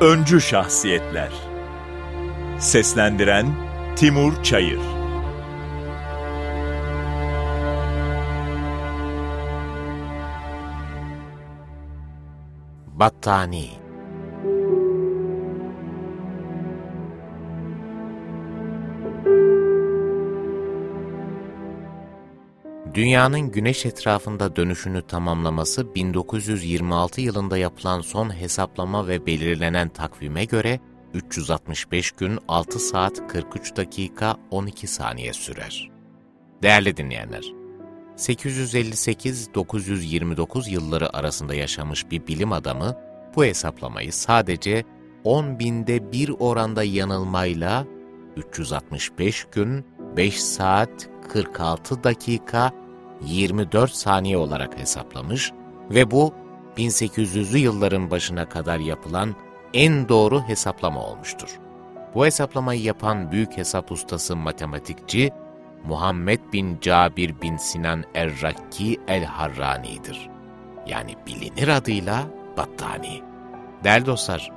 Öncü Şahsiyetler. Seslendiren Timur Çayır. Battani Dünyanın güneş etrafında dönüşünü tamamlaması 1926 yılında yapılan son hesaplama ve belirlenen takvime göre 365 gün 6 saat 43 dakika 12 saniye sürer. Değerli dinleyenler, 858-929 yılları arasında yaşamış bir bilim adamı bu hesaplamayı sadece 10 binde bir oranda yanılmayla 365 gün 5 saat 46 dakika 24 saniye olarak hesaplamış ve bu 1800'lü yılların başına kadar yapılan en doğru hesaplama olmuştur. Bu hesaplamayı yapan büyük hesap ustası matematikçi Muhammed bin Cabir bin Sinan Errakki el-Harrani'dir. Yani bilinir adıyla Battani. Değerli dostlar,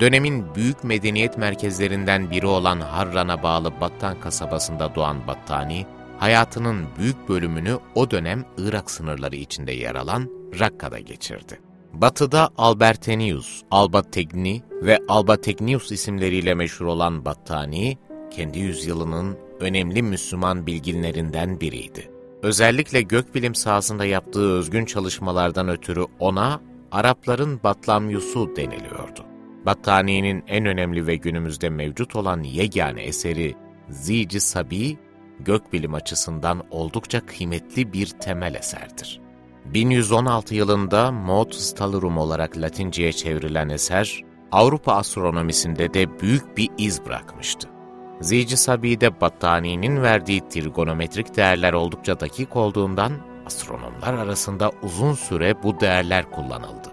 dönemin büyük medeniyet merkezlerinden biri olan Harran'a bağlı Battan kasabasında doğan Battani, hayatının büyük bölümünü o dönem Irak sınırları içinde yer alan Rakka'da geçirdi. Batı'da Albertenius, Alba Tegni ve Alba Tegnius isimleriyle meşhur olan Battani, kendi yüzyılının önemli Müslüman bilginlerinden biriydi. Özellikle gökbilim sahasında yaptığı özgün çalışmalardan ötürü ona Arapların Batlamyusu deniliyordu. Battani'nin en önemli ve günümüzde mevcut olan yegane eseri Zici Sabi, gökbilim açısından oldukça kıymetli bir temel eserdir. 1116 yılında Maud Stalerum olarak Latinceye çevrilen eser, Avrupa astronomisinde de büyük bir iz bırakmıştı. Zici Sabi'de Battani'nin verdiği trigonometrik değerler oldukça dakik olduğundan astronomlar arasında uzun süre bu değerler kullanıldı.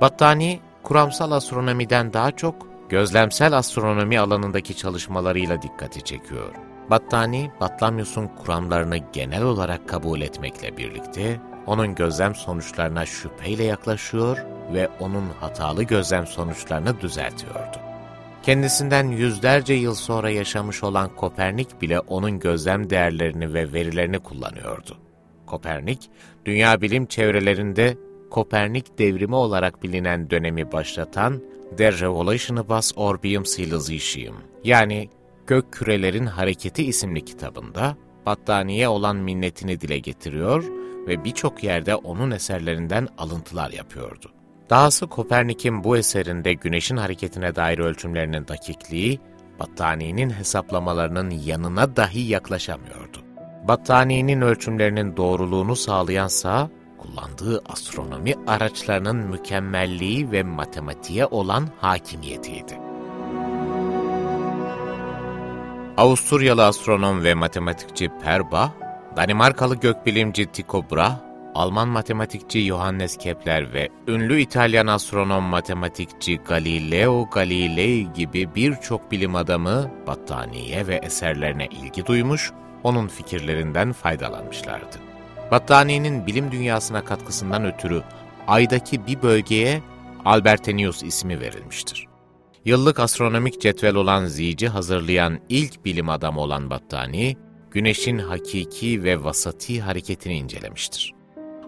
Battani, kuramsal astronomiden daha çok gözlemsel astronomi alanındaki çalışmalarıyla dikkati çekiyor. Battani, Batlamyus'un kuramlarını genel olarak kabul etmekle birlikte, onun gözlem sonuçlarına şüpheyle yaklaşıyor ve onun hatalı gözlem sonuçlarını düzeltiyordu. Kendisinden yüzlerce yıl sonra yaşamış olan Kopernik bile onun gözlem değerlerini ve verilerini kullanıyordu. Kopernik, dünya bilim çevrelerinde Kopernik devrimi olarak bilinen dönemi başlatan Der Revolutionibus Orbium Silesium yani Gök Kürelerin Hareketi isimli kitabında battaniye olan minnetini dile getiriyor ve birçok yerde onun eserlerinden alıntılar yapıyordu. Dahası Kopernik'in bu eserinde güneşin hareketine dair ölçümlerinin dakikliği, battaniyenin hesaplamalarının yanına dahi yaklaşamıyordu. Battaniyenin ölçümlerinin doğruluğunu sağlayansa, kullandığı astronomi araçlarının mükemmelliği ve matematiğe olan hakimiyetiydi. Avusturyalı astronom ve matematikçi Per Bach, Danimarkalı gökbilimci Tycho Brahe, Alman matematikçi Johannes Kepler ve ünlü İtalyan astronom matematikçi Galileo Galilei gibi birçok bilim adamı battaniye ve eserlerine ilgi duymuş, onun fikirlerinden faydalanmışlardı. Battaniye'nin bilim dünyasına katkısından ötürü Ay'daki bir bölgeye Albertenius ismi verilmiştir. Yıllık astronomik cetvel olan Zici hazırlayan ilk bilim adamı olan Battani, Güneş'in hakiki ve vasati hareketini incelemiştir.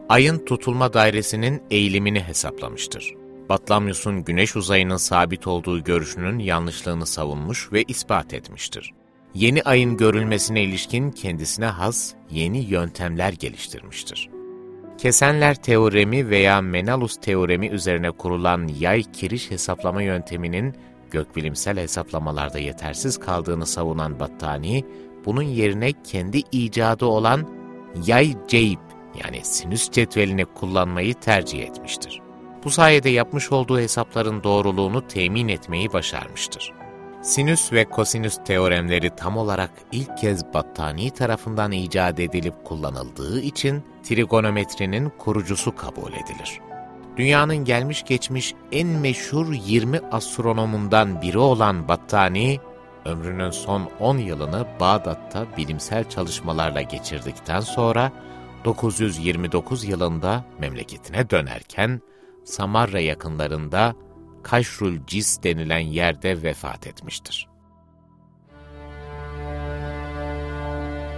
Ayın tutulma dairesinin eğilimini hesaplamıştır. Batlamyus'un güneş uzayının sabit olduğu görüşünün yanlışlığını savunmuş ve ispat etmiştir. Yeni ayın görülmesine ilişkin kendisine has yeni yöntemler geliştirmiştir. Kesenler teoremi veya Menalus teoremi üzerine kurulan yay kiriş hesaplama yönteminin gökbilimsel hesaplamalarda yetersiz kaldığını savunan Battani, bunun yerine kendi icadı olan yay ceyip yani sinüs cetvelini kullanmayı tercih etmiştir. Bu sayede yapmış olduğu hesapların doğruluğunu temin etmeyi başarmıştır. Sinüs ve kosinüs teoremleri tam olarak ilk kez Battani tarafından icat edilip kullanıldığı için trigonometrinin kurucusu kabul edilir. Dünyanın gelmiş geçmiş en meşhur 20 astronomundan biri olan Battani, ömrünün son 10 yılını Bağdat'ta bilimsel çalışmalarla geçirdikten sonra 929 yılında memleketine dönerken Samarra yakınlarında Kaşrul Cis denilen yerde vefat etmiştir.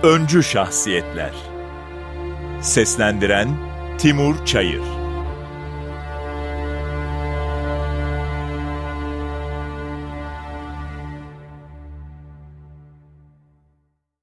Öncü Şahsiyetler Seslendiren Timur Çayır